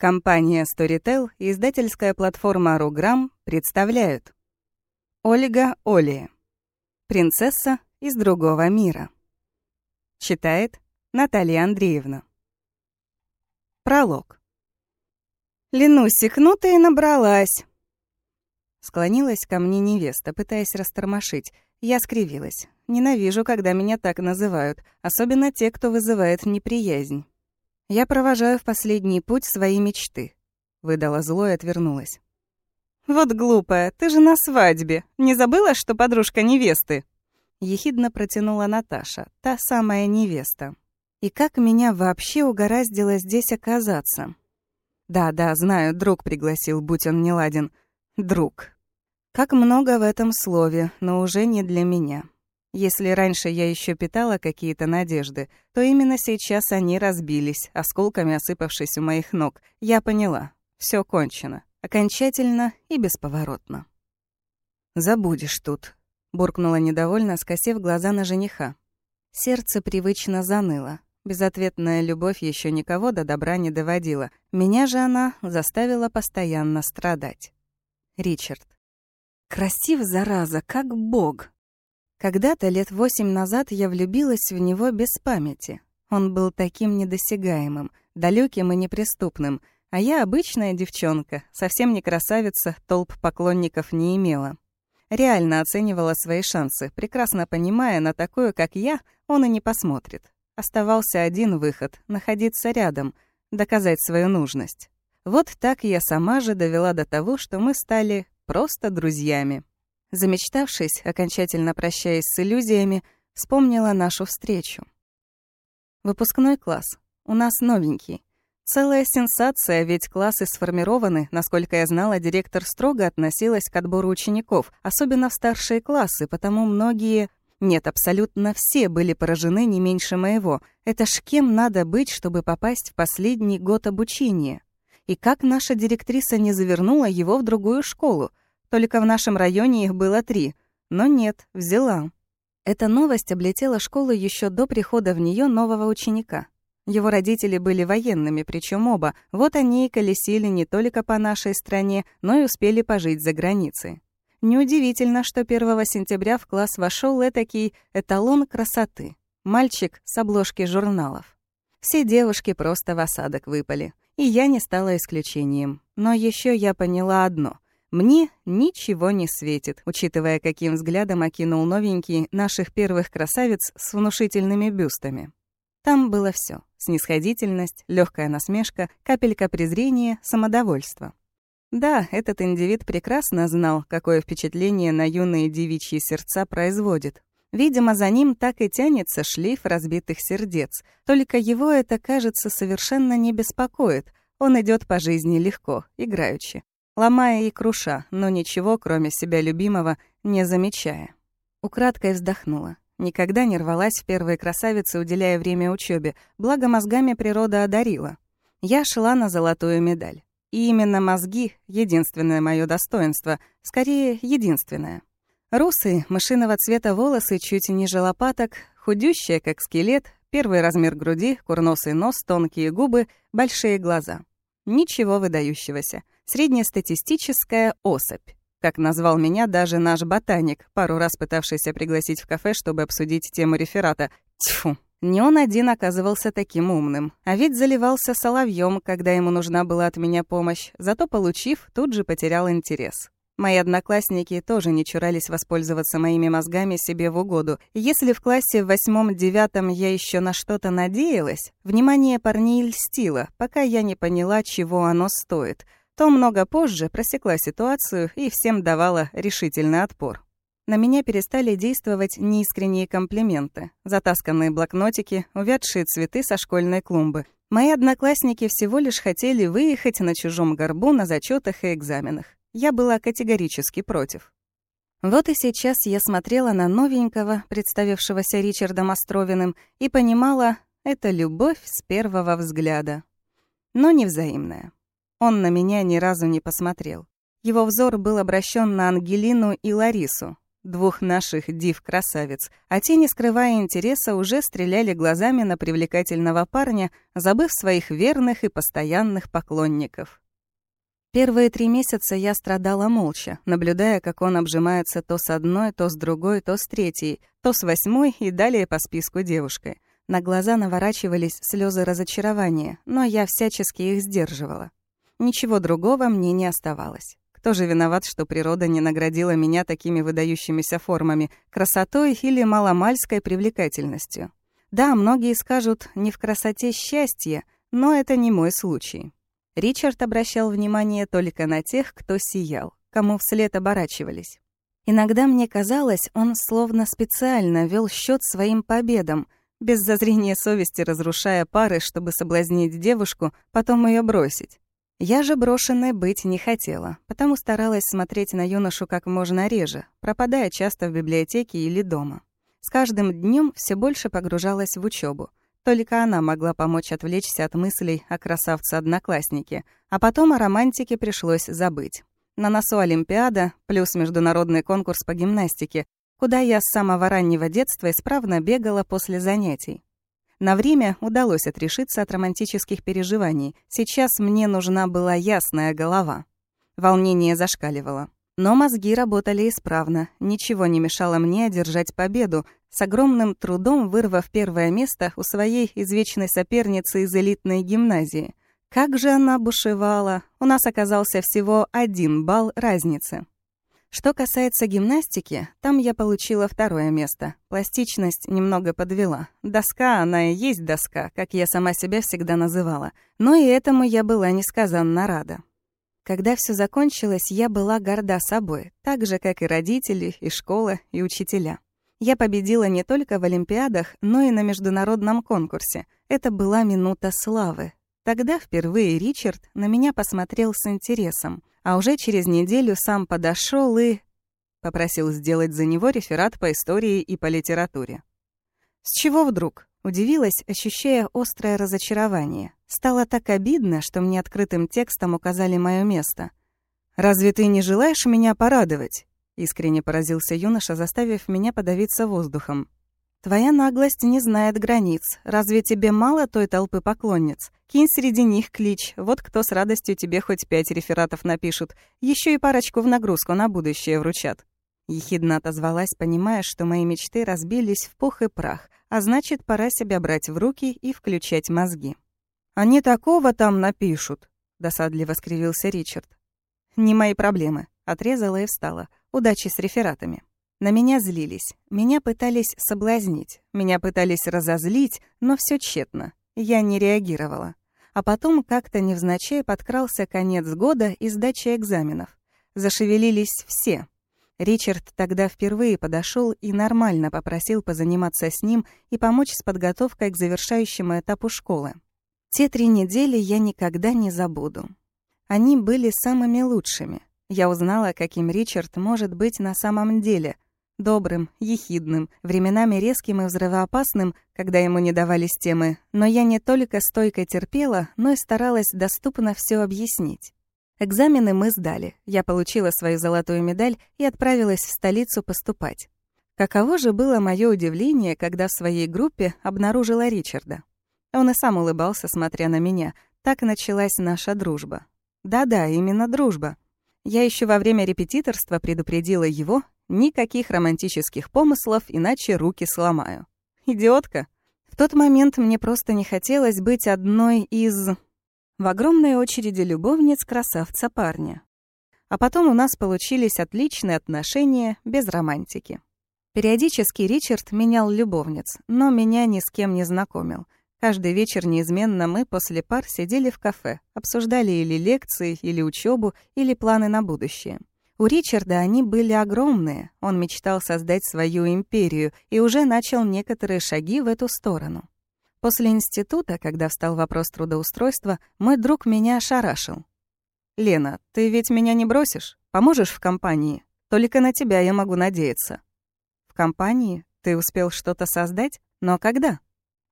Компания Storytel и издательская платформа Руграм представляют Ольга Оли. Принцесса из другого мира. Читает Наталья Андреевна. Пролог. «Ленусик, ну ты и набралась!» Склонилась ко мне невеста, пытаясь растормошить. Я скривилась. Ненавижу, когда меня так называют, особенно те, кто вызывает неприязнь. Я провожаю в последний путь свои мечты. Выдала зло и отвернулась. «Вот глупая, ты же на свадьбе. Не забыла, что подружка невесты?» Ехидно протянула Наташа, та самая невеста. И как меня вообще угораздило здесь оказаться? Да-да, знаю, друг пригласил, будь он не ладен. Друг. Как много в этом слове, но уже не для меня. Если раньше я еще питала какие-то надежды, то именно сейчас они разбились, осколками осыпавшись у моих ног. Я поняла. все кончено. Окончательно и бесповоротно. «Забудешь тут», — буркнула недовольно, скосив глаза на жениха. Сердце привычно заныло. Безответная любовь еще никого до добра не доводила. Меня же она заставила постоянно страдать. Ричард. Красив, зараза, как бог. Когда-то, лет восемь назад, я влюбилась в него без памяти. Он был таким недосягаемым, далеким и неприступным, а я обычная девчонка, совсем не красавица, толп поклонников не имела. Реально оценивала свои шансы, прекрасно понимая, на такую, как я, он и не посмотрит. Оставался один выход — находиться рядом, доказать свою нужность. Вот так я сама же довела до того, что мы стали просто друзьями. Замечтавшись, окончательно прощаясь с иллюзиями, вспомнила нашу встречу. Выпускной класс. У нас новенький. Целая сенсация, ведь классы сформированы, насколько я знала, директор строго относилась к отбору учеников, особенно в старшие классы, потому многие... Нет, абсолютно все были поражены не меньше моего. Это ж кем надо быть, чтобы попасть в последний год обучения? И как наша директриса не завернула его в другую школу? Только в нашем районе их было три. Но нет, взяла. Эта новость облетела школу еще до прихода в нее нового ученика. Его родители были военными, причем оба. Вот они и колесили не только по нашей стране, но и успели пожить за границей. Неудивительно, что 1 сентября в класс вошел этакий эталон красоты. Мальчик с обложки журналов. Все девушки просто в осадок выпали. И я не стала исключением. Но еще я поняла одно — мне ничего не светит, учитывая, каким взглядом окинул новенький наших первых красавиц с внушительными бюстами. Там было все: снисходительность, легкая насмешка, капелька презрения, самодовольство. Да, этот индивид прекрасно знал, какое впечатление на юные девичьи сердца производит. Видимо, за ним так и тянется шлейф разбитых сердец. Только его это, кажется, совершенно не беспокоит. Он идет по жизни легко, играючи ломая и круша, но ничего, кроме себя любимого, не замечая. Украдкой вздохнула. Никогда не рвалась в первые красавицы, уделяя время учебе, благо мозгами природа одарила. Я шла на золотую медаль. И именно мозги — единственное мое достоинство, скорее, единственное. Русые, мышиного цвета волосы чуть ниже лопаток, худющая, как скелет, первый размер груди, курносый нос, тонкие губы, большие глаза. Ничего выдающегося. Среднестатистическая особь. Как назвал меня даже наш ботаник, пару раз пытавшийся пригласить в кафе, чтобы обсудить тему реферата. Тьфу. Не он один оказывался таким умным. А ведь заливался соловьем, когда ему нужна была от меня помощь. Зато, получив, тут же потерял интерес. Мои одноклассники тоже не чурались воспользоваться моими мозгами себе в угоду. Если в классе в восьмом-девятом я еще на что-то надеялась, внимание парней льстило, пока я не поняла, чего оно стоит — то много позже просекла ситуацию и всем давала решительный отпор. На меня перестали действовать неискренние комплименты, затасканные блокнотики, увядшие цветы со школьной клумбы. Мои одноклассники всего лишь хотели выехать на чужом горбу на зачетах и экзаменах. Я была категорически против. Вот и сейчас я смотрела на новенького, представившегося Ричардом Островиным, и понимала, это любовь с первого взгляда. Но невзаимная. Он на меня ни разу не посмотрел. Его взор был обращен на Ангелину и Ларису. двух наших див-красавиц, а те, не скрывая интереса, уже стреляли глазами на привлекательного парня, забыв своих верных и постоянных поклонников. Первые три месяца я страдала молча, наблюдая, как он обжимается то с одной, то с другой, то с третьей, то с восьмой и далее по списку девушкой. На глаза наворачивались слезы разочарования, но я всячески их сдерживала. Ничего другого мне не оставалось. Кто же виноват, что природа не наградила меня такими выдающимися формами, красотой или маломальской привлекательностью? Да, многие скажут, не в красоте счастье, но это не мой случай. Ричард обращал внимание только на тех, кто сиял, кому вслед оборачивались. Иногда мне казалось, он словно специально вел счет своим победам, без зазрения совести разрушая пары, чтобы соблазнить девушку, потом ее бросить. Я же брошенной быть не хотела, потому старалась смотреть на юношу как можно реже, пропадая часто в библиотеке или дома. С каждым днем все больше погружалась в учебу. Только она могла помочь отвлечься от мыслей о красавце-однокласснике, а потом о романтике пришлось забыть. На носу Олимпиада, плюс международный конкурс по гимнастике, куда я с самого раннего детства исправно бегала после занятий. На время удалось отрешиться от романтических переживаний. Сейчас мне нужна была ясная голова. Волнение зашкаливало. Но мозги работали исправно, ничего не мешало мне одержать победу, с огромным трудом вырвав первое место у своей извечной соперницы из элитной гимназии. Как же она бушевала! У нас оказался всего один балл разницы. Что касается гимнастики, там я получила второе место. Пластичность немного подвела. Доска, она и есть доска, как я сама себя всегда называла. Но и этому я была несказанно рада. Когда все закончилось, я была горда собой, так же, как и родители, и школа, и учителя. Я победила не только в Олимпиадах, но и на международном конкурсе. Это была минута славы. Тогда впервые Ричард на меня посмотрел с интересом а уже через неделю сам подошел и... Попросил сделать за него реферат по истории и по литературе. С чего вдруг? Удивилась, ощущая острое разочарование. Стало так обидно, что мне открытым текстом указали мое место. «Разве ты не желаешь меня порадовать?» Искренне поразился юноша, заставив меня подавиться воздухом. Твоя наглость не знает границ. Разве тебе мало той толпы поклонниц? Кинь среди них клич. Вот кто с радостью тебе хоть пять рефератов напишут. Еще и парочку в нагрузку на будущее вручат. Ехидно отозвалась, понимая, что мои мечты разбились в пух и прах, а значит, пора себя брать в руки и включать мозги. «Они такого там напишут», — досадливо скривился Ричард. «Не мои проблемы», — отрезала и встала. «Удачи с рефератами». На меня злились, меня пытались соблазнить, меня пытались разозлить, но все тщетно. Я не реагировала. А потом как-то невзначай подкрался конец года и сдача экзаменов. Зашевелились все. Ричард тогда впервые подошел и нормально попросил позаниматься с ним и помочь с подготовкой к завершающему этапу школы. Те три недели я никогда не забуду. Они были самыми лучшими. Я узнала, каким Ричард может быть на самом деле — Добрым, ехидным, временами резким и взрывоопасным, когда ему не давались темы, но я не только стойко терпела, но и старалась доступно все объяснить. Экзамены мы сдали, я получила свою золотую медаль и отправилась в столицу поступать. Каково же было мое удивление, когда в своей группе обнаружила Ричарда. Он и сам улыбался, смотря на меня. Так началась наша дружба. Да-да, именно дружба. Я еще во время репетиторства предупредила его, Никаких романтических помыслов, иначе руки сломаю. Идиотка. В тот момент мне просто не хотелось быть одной из... В огромной очереди любовниц красавца парня. А потом у нас получились отличные отношения без романтики. Периодически Ричард менял любовниц, но меня ни с кем не знакомил. Каждый вечер неизменно мы после пар сидели в кафе, обсуждали или лекции, или учебу, или планы на будущее. У Ричарда они были огромные, он мечтал создать свою империю и уже начал некоторые шаги в эту сторону. После института, когда встал вопрос трудоустройства, мой друг меня ошарашил. «Лена, ты ведь меня не бросишь? Поможешь в компании? Только на тебя я могу надеяться». «В компании? Ты успел что-то создать? Но когда?»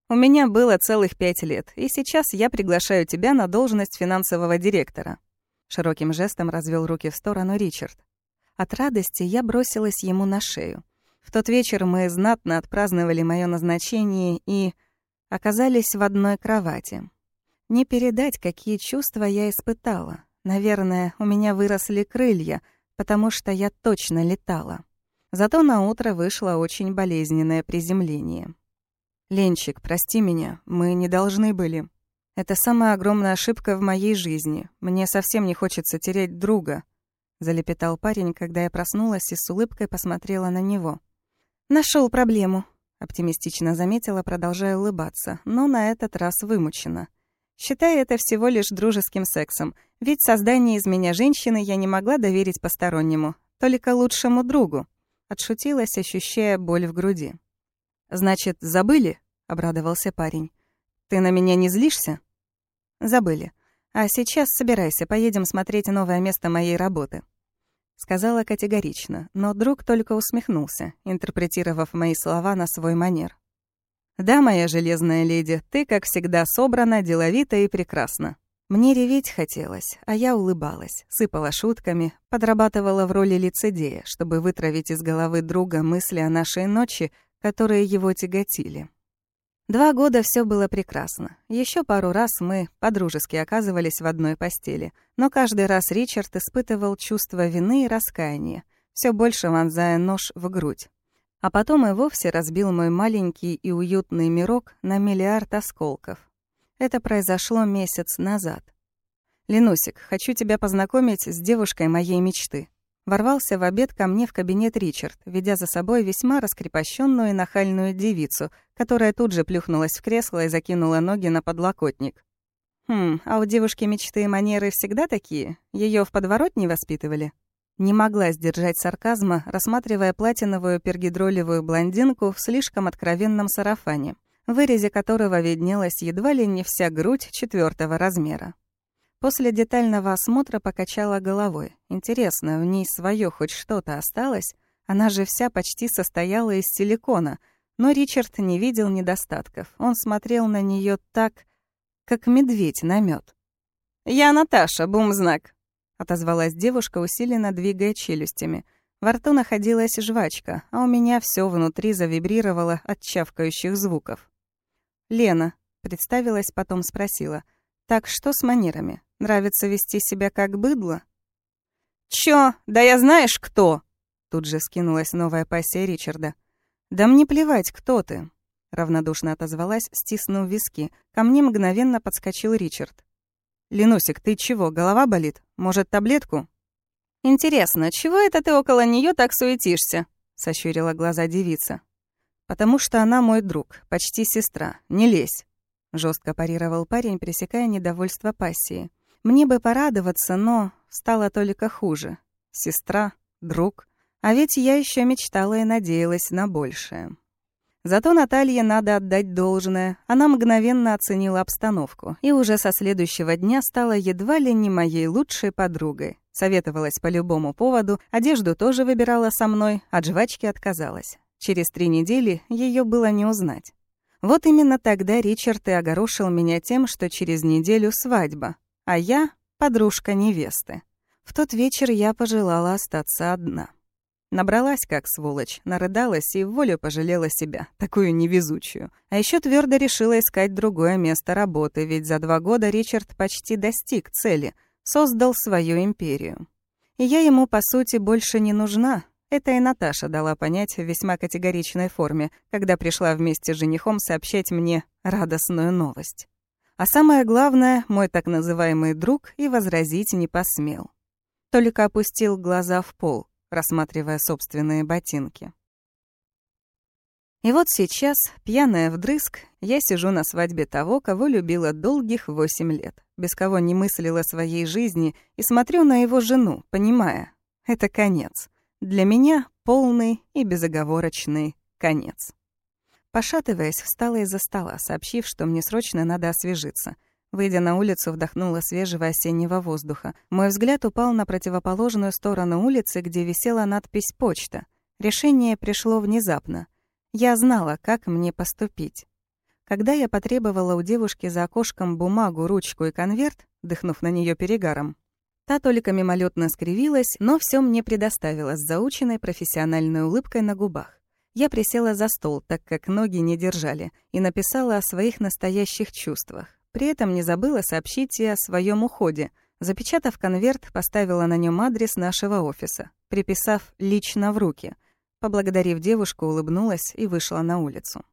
«У меня было целых пять лет, и сейчас я приглашаю тебя на должность финансового директора. Широким жестом развел руки в сторону Ричард. От радости я бросилась ему на шею. В тот вечер мы знатно отпраздновали мое назначение и оказались в одной кровати. Не передать, какие чувства я испытала. Наверное, у меня выросли крылья, потому что я точно летала. Зато на утро вышло очень болезненное приземление. «Ленчик, прости меня, мы не должны были. Это самая огромная ошибка в моей жизни. Мне совсем не хочется терять друга», — залепетал парень, когда я проснулась и с улыбкой посмотрела на него. Нашел проблему», — оптимистично заметила, продолжая улыбаться, но на этот раз вымучена. Считая это всего лишь дружеским сексом, ведь создание из меня женщины я не могла доверить постороннему, только лучшему другу. Отшутилась, ощущая боль в груди. «Значит, забыли?» — обрадовался парень. «Ты на меня не злишься?» «Забыли. А сейчас собирайся, поедем смотреть новое место моей работы». Сказала категорично, но друг только усмехнулся, интерпретировав мои слова на свой манер. «Да, моя железная леди, ты, как всегда, собрана, деловита и прекрасна. Мне реветь хотелось, а я улыбалась, сыпала шутками, подрабатывала в роли лицедея, чтобы вытравить из головы друга мысли о нашей ночи, которые его тяготили. Два года все было прекрасно. Еще пару раз мы подружески оказывались в одной постели, но каждый раз Ричард испытывал чувство вины и раскаяния, все больше вонзая нож в грудь. А потом и вовсе разбил мой маленький и уютный мирок на миллиард осколков. Это произошло месяц назад. «Ленусик, хочу тебя познакомить с девушкой моей мечты». Ворвался в обед ко мне в кабинет Ричард, ведя за собой весьма раскрепощенную и нахальную девицу, которая тут же плюхнулась в кресло и закинула ноги на подлокотник. «Хм, а у девушки мечты и манеры всегда такие? Ее в подворотне воспитывали?» Не могла сдержать сарказма, рассматривая платиновую пергидролевую блондинку в слишком откровенном сарафане в вырезе которого виднелась едва ли не вся грудь четвертого размера. После детального осмотра покачала головой. Интересно, в ней свое хоть что-то осталось? Она же вся почти состояла из силикона. Но Ричард не видел недостатков. Он смотрел на нее так, как медведь на мед. «Я Наташа, бумзнак», — отозвалась девушка, усиленно двигая челюстями. Во рту находилась жвачка, а у меня все внутри завибрировало от чавкающих звуков. «Лена», — представилась, потом спросила. «Так что с манерами? Нравится вести себя как быдло?» «Чё? Да я знаешь кто!» Тут же скинулась новая пассия Ричарда. «Да мне плевать, кто ты!» Равнодушно отозвалась, стиснув виски. Ко мне мгновенно подскочил Ричард. «Ленусик, ты чего, голова болит? Может, таблетку?» «Интересно, чего это ты около нее так суетишься?» — сощурила глаза девица. «Потому что она мой друг, почти сестра. Не лезь!» Жестко парировал парень, пресекая недовольство пассии. «Мне бы порадоваться, но стало только хуже. Сестра, друг. А ведь я еще мечтала и надеялась на большее». Зато Наталье надо отдать должное. Она мгновенно оценила обстановку и уже со следующего дня стала едва ли не моей лучшей подругой. Советовалась по любому поводу, одежду тоже выбирала со мной, от жвачки отказалась. Через три недели ее было не узнать. Вот именно тогда Ричард и огорошил меня тем, что через неделю свадьба, а я — подружка невесты. В тот вечер я пожелала остаться одна. Набралась как сволочь, нарыдалась и волю пожалела себя, такую невезучую. А еще твердо решила искать другое место работы, ведь за два года Ричард почти достиг цели, создал свою империю. И я ему, по сути, больше не нужна, это и Наташа дала понять в весьма категоричной форме, когда пришла вместе с женихом сообщать мне радостную новость. А самое главное, мой так называемый друг и возразить не посмел. Только опустил глаза в пол, рассматривая собственные ботинки. И вот сейчас, пьяная вдрызг, я сижу на свадьбе того, кого любила долгих восемь лет, без кого не мыслила своей жизни, и смотрю на его жену, понимая, это конец. Для меня полный и безоговорочный конец. Пошатываясь, встала из-за стола, сообщив, что мне срочно надо освежиться. Выйдя на улицу, вдохнула свежего осеннего воздуха. Мой взгляд упал на противоположную сторону улицы, где висела надпись «Почта». Решение пришло внезапно. Я знала, как мне поступить. Когда я потребовала у девушки за окошком бумагу, ручку и конверт, дыхнув на нее перегаром, Та только мимолетно скривилась, но все мне предоставила с заученной профессиональной улыбкой на губах. Я присела за стол, так как ноги не держали, и написала о своих настоящих чувствах. При этом не забыла сообщить и о своем уходе. Запечатав конверт, поставила на нем адрес нашего офиса, приписав «лично в руки». Поблагодарив девушку, улыбнулась и вышла на улицу.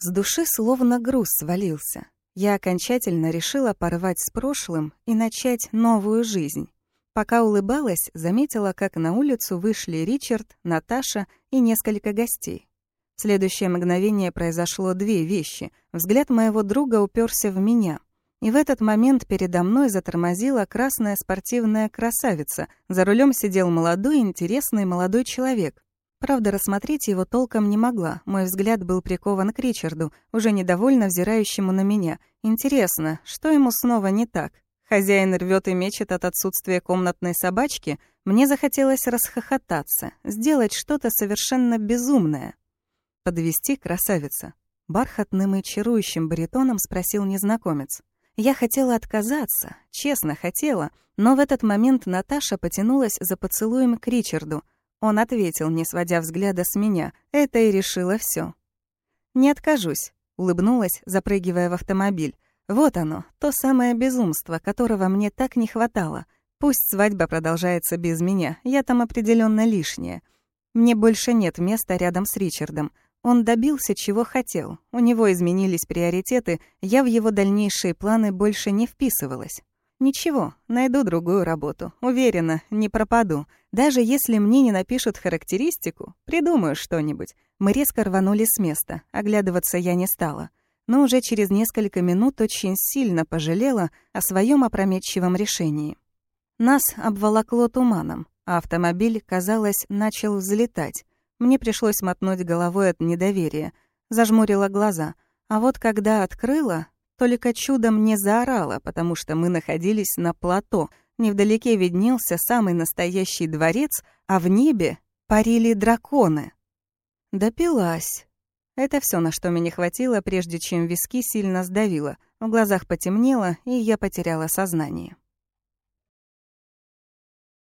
С души словно груз свалился. Я окончательно решила порвать с прошлым и начать новую жизнь. Пока улыбалась, заметила, как на улицу вышли Ричард, Наташа и несколько гостей. В следующее мгновение произошло две вещи. Взгляд моего друга уперся в меня. И в этот момент передо мной затормозила красная спортивная красавица. За рулем сидел молодой, интересный молодой человек. Правда, рассмотреть его толком не могла. Мой взгляд был прикован к Ричарду, уже недовольно взирающему на меня. Интересно, что ему снова не так? Хозяин рвет и мечет от отсутствия комнатной собачки. Мне захотелось расхохотаться, сделать что-то совершенно безумное. Подвести красавица. Бархатным и чарующим баритоном спросил незнакомец. Я хотела отказаться, честно хотела, но в этот момент Наташа потянулась за поцелуем к Ричарду — он ответил, не сводя взгляда с меня. Это и решило все. «Не откажусь», — улыбнулась, запрыгивая в автомобиль. «Вот оно, то самое безумство, которого мне так не хватало. Пусть свадьба продолжается без меня, я там определенно лишняя. Мне больше нет места рядом с Ричардом. Он добился, чего хотел. У него изменились приоритеты, я в его дальнейшие планы больше не вписывалась. Ничего, найду другую работу. Уверена, не пропаду. Даже если мне не напишут характеристику, придумаю что-нибудь. Мы резко рванули с места. Оглядываться я не стала. Но уже через несколько минут очень сильно пожалела о своем опрометчивом решении. Нас обволокло туманом, а автомобиль, казалось, начал взлетать. Мне пришлось мотнуть головой от недоверия. Зажмурила глаза. А вот когда открыла, только чудом не заорала, потому что мы находились на плато. Невдалеке виднелся самый настоящий дворец, а в небе парили драконы. Допилась. Это все, на что мне хватило, прежде чем виски сильно сдавило. В глазах потемнело, и я потеряла сознание.